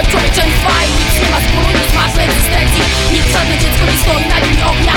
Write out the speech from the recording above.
Walk, człowieczeństwa i nic nie ma wspólnego z ważnej egzystencji Nic żadne dziecko nie stoi na linii ognia